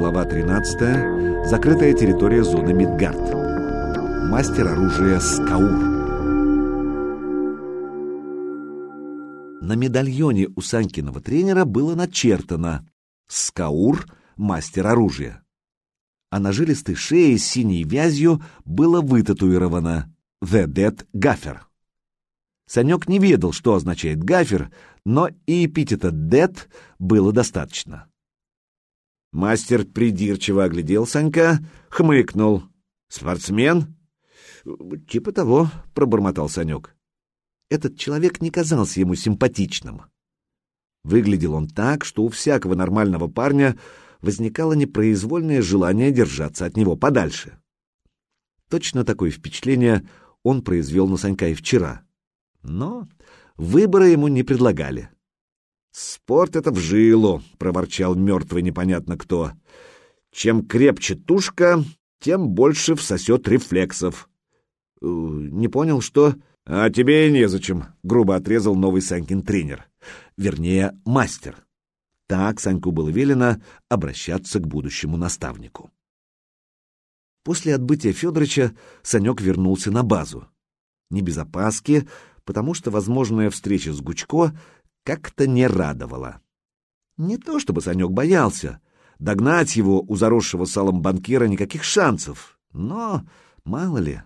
глава 13. Закрытая территория зоны Мидгард. Мастер оружия Скаур. На медальоне у Санькиного тренера было начертано «Скаур, мастер оружия». А на жилистой шее с синей вязью было вытатуировано «The Dead Gaffer». Санек не ведал, что означает гафер, но и эпитета «дед» было достаточно. Мастер придирчиво оглядел Санька, хмыкнул. «Спортсмен?» «Типа того», — пробормотал Санек. Этот человек не казался ему симпатичным. Выглядел он так, что у всякого нормального парня возникало непроизвольное желание держаться от него подальше. Точно такое впечатление он произвел на Санька и вчера. Но выбора ему не предлагали. «Спорт — это в жилу», — проворчал мертвый непонятно кто. «Чем крепче тушка, тем больше всосет рефлексов». «Э, «Не понял, что...» «А тебе и незачем», — грубо отрезал новый Санькин тренер. Вернее, мастер. Так Саньку было велено обращаться к будущему наставнику. После отбытия Федоровича Санек вернулся на базу. Не без опаски, потому что возможная встреча с Гучко как-то не радовала. Не то чтобы Санек боялся, догнать его у заросшего салом банкира никаких шансов, но мало ли.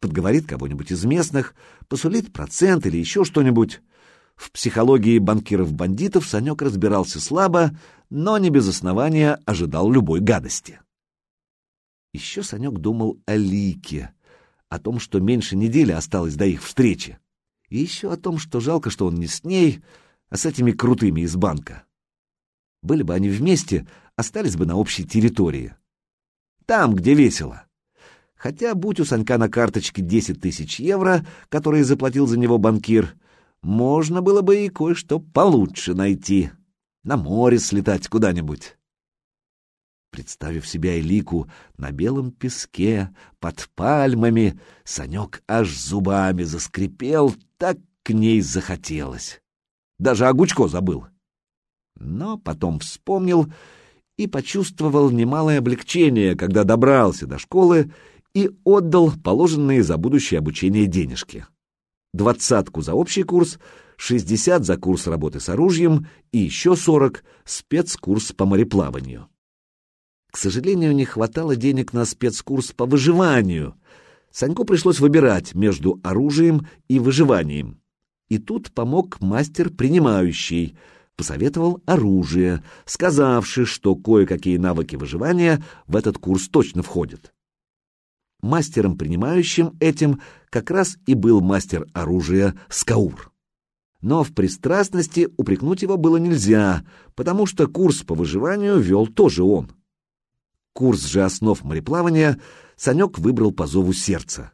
Подговорит кого-нибудь из местных, посулит процент или еще что-нибудь. В психологии банкиров-бандитов Санек разбирался слабо, но не без основания ожидал любой гадости. Еще Санек думал о Лике, о том, что меньше недели осталось до их встречи. И еще о том, что жалко, что он не с ней, а с этими крутыми из банка. Были бы они вместе, остались бы на общей территории. Там, где весело. Хотя, будь у Санька на карточке 10 тысяч евро, которые заплатил за него банкир, можно было бы и кое-что получше найти. На море слетать куда-нибудь. Представив себя Элику на белом песке, под пальмами, Санек аж зубами заскрипел, так к ней захотелось. Даже Огучко забыл. Но потом вспомнил и почувствовал немалое облегчение, когда добрался до школы и отдал положенные за будущее обучение денежки. Двадцатку за общий курс, шестьдесят за курс работы с оружием и еще сорок спецкурс по мореплаванию. К сожалению, не хватало денег на спецкурс по выживанию. Саньку пришлось выбирать между оружием и выживанием. И тут помог мастер принимающий, посоветовал оружие, сказавший, что кое-какие навыки выживания в этот курс точно входят. Мастером принимающим этим как раз и был мастер оружия Скаур. Но в пристрастности упрекнуть его было нельзя, потому что курс по выживанию вел тоже он. Курс же основ мореплавания Санек выбрал по зову сердца.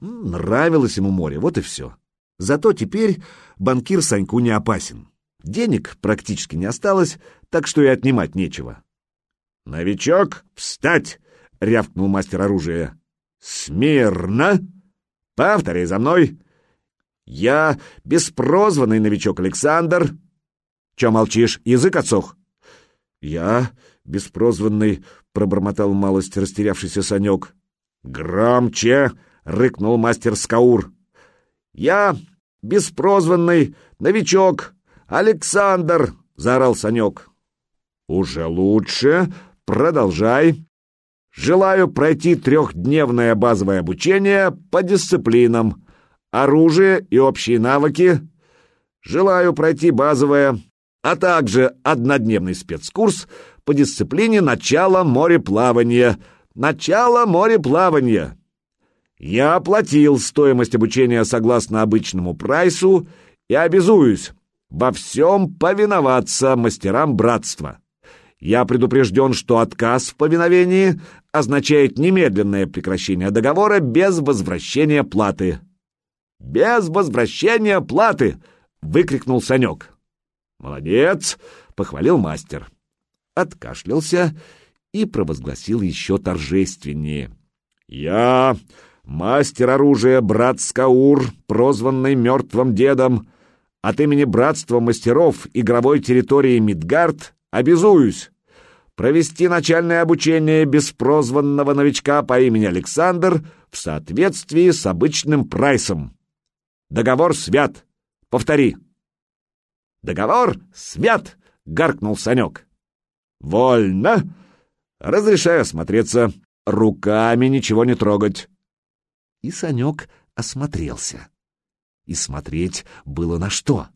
Нравилось ему море, вот и все. Зато теперь банкир Саньку не опасен. Денег практически не осталось, так что и отнимать нечего. «Новичок, встать!» — рявкнул мастер оружия. «Смирно! Повторяй за мной! Я беспрозванный новичок Александр. Че молчишь, язык отсох?» «Я беспрозванный пробормотал малость растерявшийся Санек. «Громче!» — рыкнул мастер Скаур. «Я беспрозванный новичок Александр!» — заорал Санек. «Уже лучше. Продолжай. Желаю пройти трехдневное базовое обучение по дисциплинам, оружие и общие навыки. Желаю пройти базовое, а также однодневный спецкурс по дисциплине начала мореплавания. Начало мореплавания. Я оплатил стоимость обучения согласно обычному прайсу и обязуюсь во всем повиноваться мастерам братства. Я предупрежден, что отказ в повиновении означает немедленное прекращение договора без возвращения платы. «Без возвращения платы!» — выкрикнул Санек. «Молодец!» — похвалил мастер откашлялся и провозгласил еще торжественнее. «Я, мастер оружия, брат Скаур, прозванный мертвым дедом, от имени Братства мастеров игровой территории Мидгард обязуюсь провести начальное обучение беспрозванного новичка по имени Александр в соответствии с обычным прайсом. Договор свят. Повтори. Договор свят, гаркнул Санек. Вольно. Разрешаю осмотреться. Руками ничего не трогать. И Санек осмотрелся. И смотреть было на что.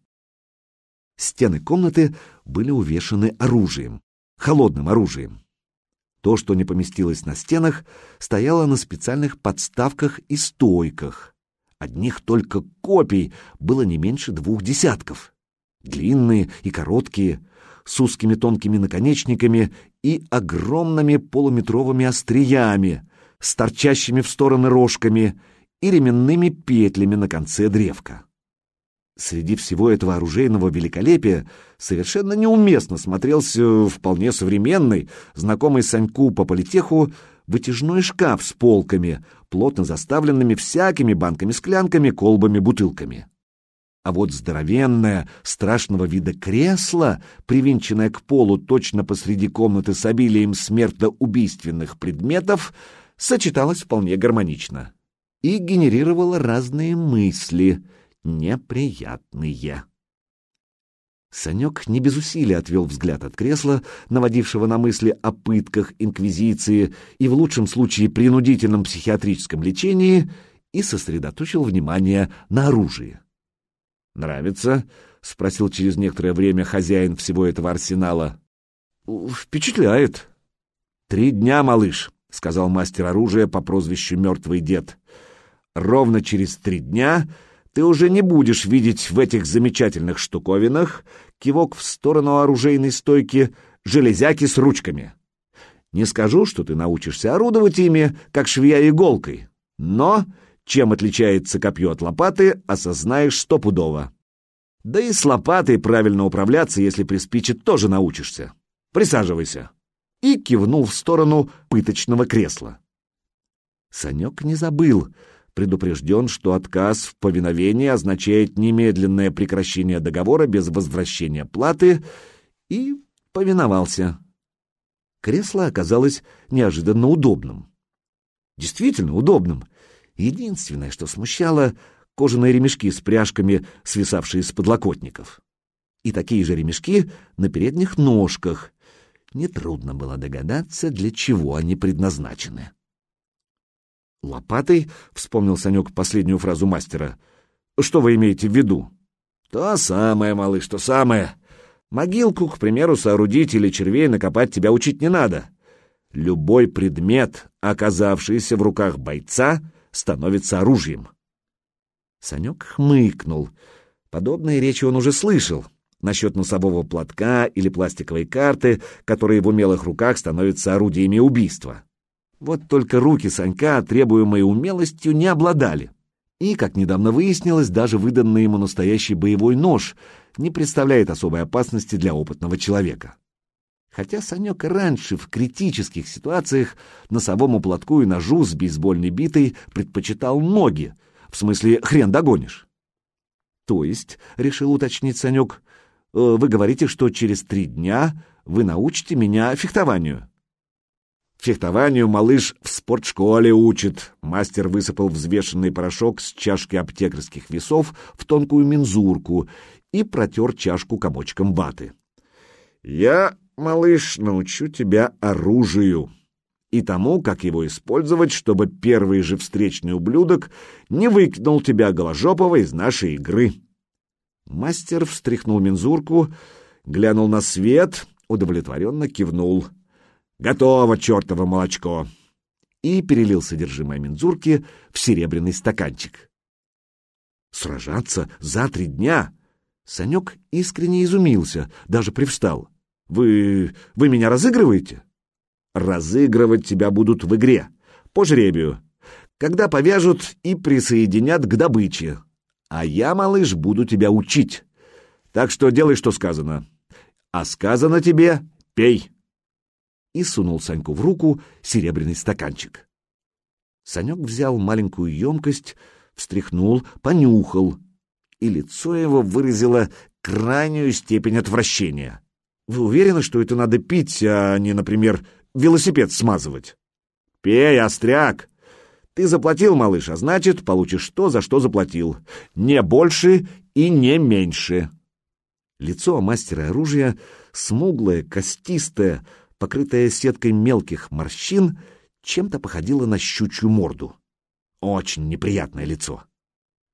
Стены комнаты были увешаны оружием, холодным оружием. То, что не поместилось на стенах, стояло на специальных подставках и стойках. Одних только копий было не меньше двух десятков. Длинные и короткие, с узкими тонкими наконечниками и огромными полуметровыми остриями, с торчащими в стороны рожками и ременными петлями на конце древка. Среди всего этого оружейного великолепия совершенно неуместно смотрелся вполне современный, знакомый Саньку по политеху, вытяжной шкаф с полками, плотно заставленными всякими банками-склянками, колбами, бутылками. А вот здоровенное, страшного вида кресло, привинченное к полу точно посреди комнаты с обилием смертоубийственных предметов, сочеталось вполне гармонично и генерировало разные мысли — неприятные. Санек не без усилия отвел взгляд от кресла, наводившего на мысли о пытках инквизиции и в лучшем случае принудительном психиатрическом лечении, и сосредоточил внимание на оружии. «Нравится?» — спросил через некоторое время хозяин всего этого арсенала. «Впечатляет». «Три дня, малыш», — сказал мастер оружия по прозвищу «Мертвый дед». «Ровно через три дня ты уже не будешь видеть в этих замечательных штуковинах кивок в сторону оружейной стойки железяки с ручками. Не скажу, что ты научишься орудовать ими, как швея иголкой, но чем отличается копье от лопаты, осознаешь стопудово. Да и с лопатой правильно управляться, если приспичит, тоже научишься. Присаживайся. И кивнул в сторону пыточного кресла. Санек не забыл, предупрежден, что отказ в повиновении означает немедленное прекращение договора без возвращения платы, и повиновался. Кресло оказалось неожиданно удобным. Действительно удобным. Единственное, что смущало — кожаные ремешки с пряжками, свисавшие с подлокотников. И такие же ремешки на передних ножках. Нетрудно было догадаться, для чего они предназначены. «Лопатой?» — вспомнил Санек последнюю фразу мастера. «Что вы имеете в виду?» «То самое, малыш, то самое. Могилку, к примеру, соорудить или червей накопать тебя учить не надо. Любой предмет, оказавшийся в руках бойца, становится оружием». Санек хмыкнул. Подобные речи он уже слышал. Насчет носового платка или пластиковой карты, которые в умелых руках становятся орудиями убийства. Вот только руки Санька, требуемой умелостью, не обладали. И, как недавно выяснилось, даже выданный ему настоящий боевой нож не представляет особой опасности для опытного человека. Хотя Санек раньше в критических ситуациях носовому платку и ножу с бейсбольной битой предпочитал ноги, в смысле хрен догонишь. То есть, решил уточнить Санек, «э, вы говорите, что через три дня вы научите меня фехтованию. Фехтованию малыш в спортшколе учит. Мастер высыпал взвешенный порошок с чашки аптекарских весов в тонкую мензурку и протер чашку комочком ваты. Я, малыш, научу тебя оружию и тому, как его использовать, чтобы первый же встречный ублюдок не выкинул тебя голожопого из нашей игры. Мастер встряхнул мензурку, глянул на свет, удовлетворенно кивнул — «Готово, чертово молочко!» и перелил содержимое мензурки в серебряный стаканчик. «Сражаться за три дня?» Санек искренне изумился, даже привстал. «Вы... вы меня разыгрываете?» «Разыгрывать тебя будут в игре, по жребию, когда повяжут и присоединят к добыче. А я, малыш, буду тебя учить. Так что делай, что сказано. А сказано тебе — пей!» и сунул Саньку в руку серебряный стаканчик. Санек взял маленькую емкость, встряхнул, понюхал, и лицо его выразило крайнюю степень отвращения. Вы уверены, что это надо пить, а не, например, велосипед смазывать? Пей, остряк! Ты заплатил, малыш, а значит, получишь то, за что заплатил. Не больше и не меньше. Лицо мастера оружия, смуглое, костистое, покрытое сеткой мелких морщин, чем-то походило на щучью морду. Очень неприятное лицо.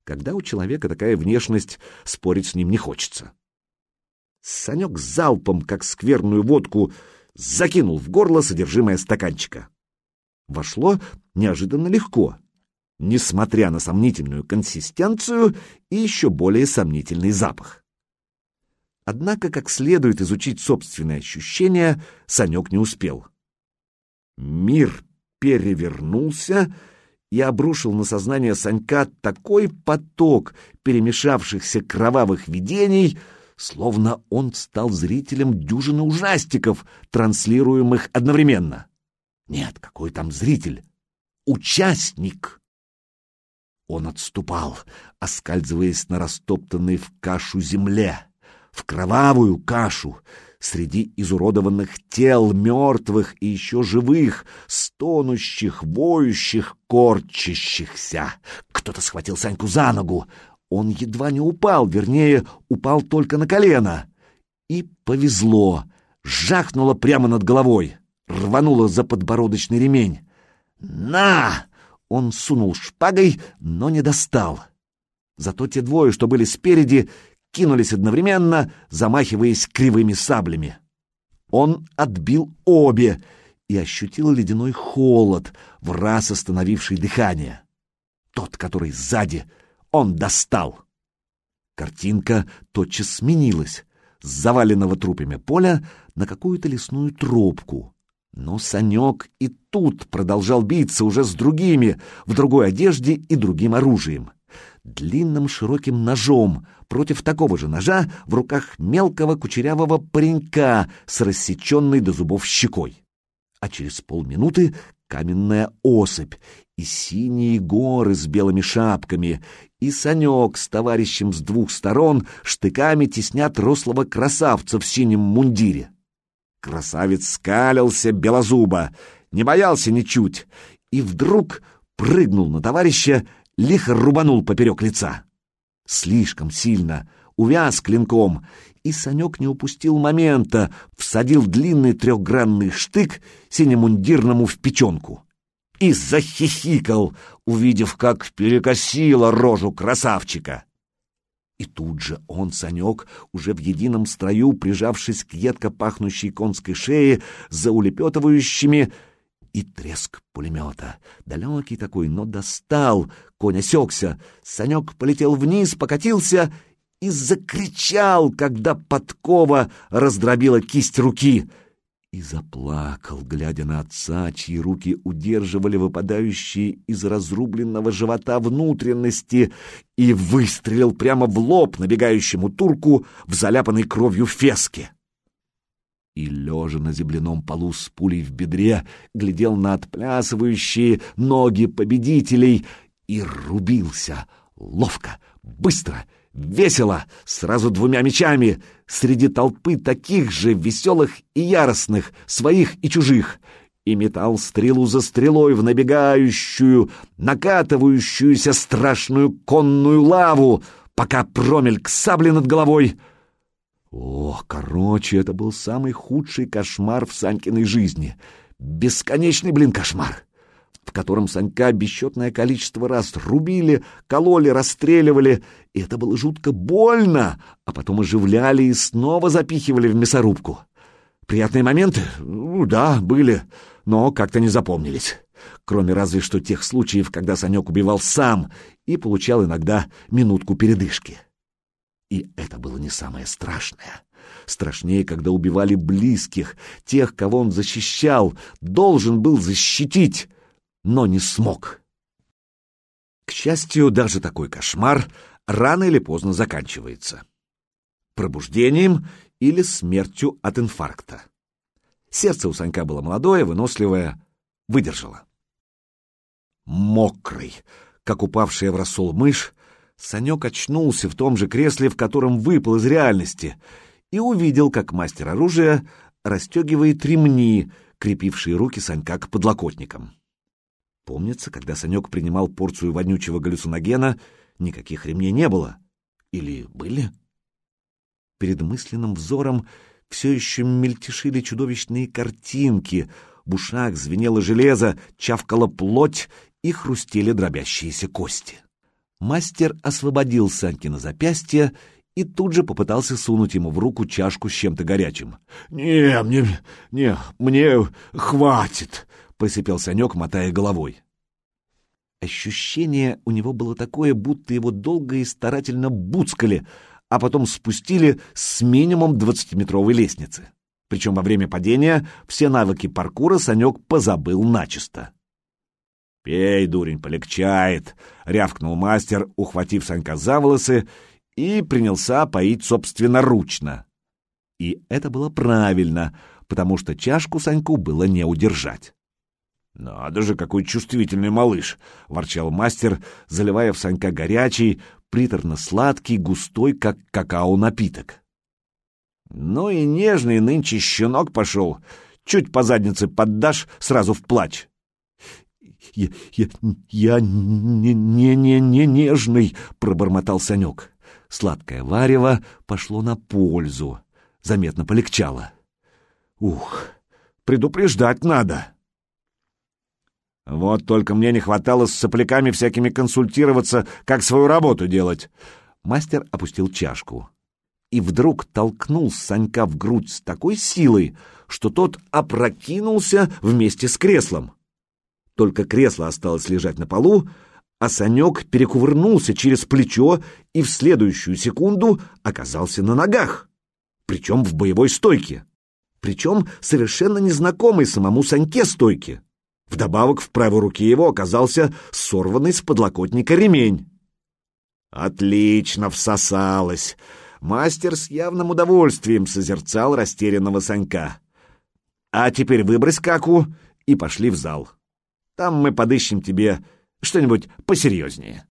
Когда у человека такая внешность, спорить с ним не хочется. Санек залпом, как скверную водку, закинул в горло содержимое стаканчика. Вошло неожиданно легко, несмотря на сомнительную консистенцию и еще более сомнительный запах. Однако, как следует изучить собственные ощущения, Санек не успел. Мир перевернулся и обрушил на сознание Санька такой поток перемешавшихся кровавых видений — словно он стал зрителем дюжины ужастиков, транслируемых одновременно. Нет, какой там зритель? Участник! Он отступал, оскальзываясь на растоптанной в кашу земле, в кровавую кашу, среди изуродованных тел, мертвых и еще живых, стонущих, воющих, корчащихся. Кто-то схватил Саньку за ногу. Он едва не упал, вернее, упал только на колено. И повезло. Жахнуло прямо над головой. Рвануло за подбородочный ремень. «На!» Он сунул шпагой, но не достал. Зато те двое, что были спереди, кинулись одновременно, замахиваясь кривыми саблями. Он отбил обе и ощутил ледяной холод, в раз остановивший дыхание. Тот, который сзади, он достал. Картинка тотчас сменилась с заваленного трупами поля на какую-то лесную тропку. Но Санек и тут продолжал биться уже с другими, в другой одежде и другим оружием. Длинным широким ножом против такого же ножа в руках мелкого кучерявого паренька с рассеченной до зубов щекой. А через полминуты каменная осыпь, и синие горы с белыми шапками, и Санек с товарищем с двух сторон штыками теснят рослого красавца в синем мундире. Красавец скалился белозуба, не боялся ничуть, и вдруг прыгнул на товарища, лихо рубанул поперек лица. Слишком сильно, увяз клинком, и Санек не упустил момента, всадил длинный трехгранный штык синемундирному в печенку и захихикал, увидев, как перекосила рожу красавчика. И тут же он, Санек, уже в едином строю, прижавшись к едко пахнущей конской шее, за улепетывающими, и треск пулемета. Далекий такой, но достал. Конь осекся. Санек полетел вниз, покатился и закричал, когда подкова раздробила кисть руки — и заплакал, глядя на отца, чьи руки удерживали выпадающие из разрубленного живота внутренности, и выстрелил прямо в лоб набегающему турку в заляпанной кровью феске. И, лежа на земляном полу с пулей в бедре, глядел на отплясывающие ноги победителей и рубился ловко, быстро Весело, сразу двумя мечами, среди толпы таких же веселых и яростных, своих и чужих, и метал стрелу за стрелой в набегающую, накатывающуюся страшную конную лаву, пока промельк сабли над головой. О, короче, это был самый худший кошмар в Санькиной жизни. Бесконечный, блин, кошмар в котором Санька бесчетное количество раз рубили, кололи, расстреливали, и это было жутко больно, а потом оживляли и снова запихивали в мясорубку. Приятные моменты? Ну, да, были, но как-то не запомнились. Кроме разве что тех случаев, когда Санек убивал сам и получал иногда минутку передышки. И это было не самое страшное. Страшнее, когда убивали близких, тех, кого он защищал, должен был защитить, но не смог. К счастью, даже такой кошмар рано или поздно заканчивается. Пробуждением или смертью от инфаркта. Сердце у Санька было молодое, выносливое, выдержало. Мокрый, как упавшая в рассол мышь, Санек очнулся в том же кресле, в котором выпал из реальности, и увидел, как мастер оружия расстегивает ремни, крепившие руки Санька к подлокотникам. Помнится, когда Санек принимал порцию вонючего галлюциногена, никаких ремней не было. Или были? Перед мысленным взором все еще мельтешили чудовищные картинки. В ушах звенело железо, чавкала плоть и хрустели дробящиеся кости. Мастер освободил Санькина запястье и тут же попытался сунуть ему в руку чашку с чем-то горячим. «Не, мне, не, мне хватит!» — просипел Санек, мотая головой. Ощущение у него было такое, будто его долго и старательно буцкали, а потом спустили с минимум двадцатиметровой лестницы. Причем во время падения все навыки паркура Санек позабыл начисто. «Пей, дурень, полегчает!» — рявкнул мастер, ухватив Санька за волосы, и принялся поить собственноручно. И это было правильно, потому что чашку Саньку было не удержать. «Надо же, какой чувствительный малыш!» — ворчал мастер, заливая в Санька горячий, приторно-сладкий, густой, как какао, напиток. «Ну и нежный нынче щенок пошел. Чуть по заднице поддашь, сразу в плач». «Я, я, я не, не, не, не нежный», — пробормотал Санек. Сладкое варево пошло на пользу. Заметно полегчало. «Ух, предупреждать надо». Вот только мне не хватало с сопляками всякими консультироваться, как свою работу делать. Мастер опустил чашку и вдруг толкнул Санька в грудь с такой силой, что тот опрокинулся вместе с креслом. Только кресло осталось лежать на полу, а Санек перекувырнулся через плечо и в следующую секунду оказался на ногах, причем в боевой стойке, причем совершенно незнакомой самому Саньке стойке. Вдобавок в правой руке его оказался сорванный с подлокотника ремень. Отлично всосалось. Мастер с явным удовольствием созерцал растерянного Санька. А теперь выбрось каку и пошли в зал. Там мы подыщем тебе что-нибудь посерьезнее.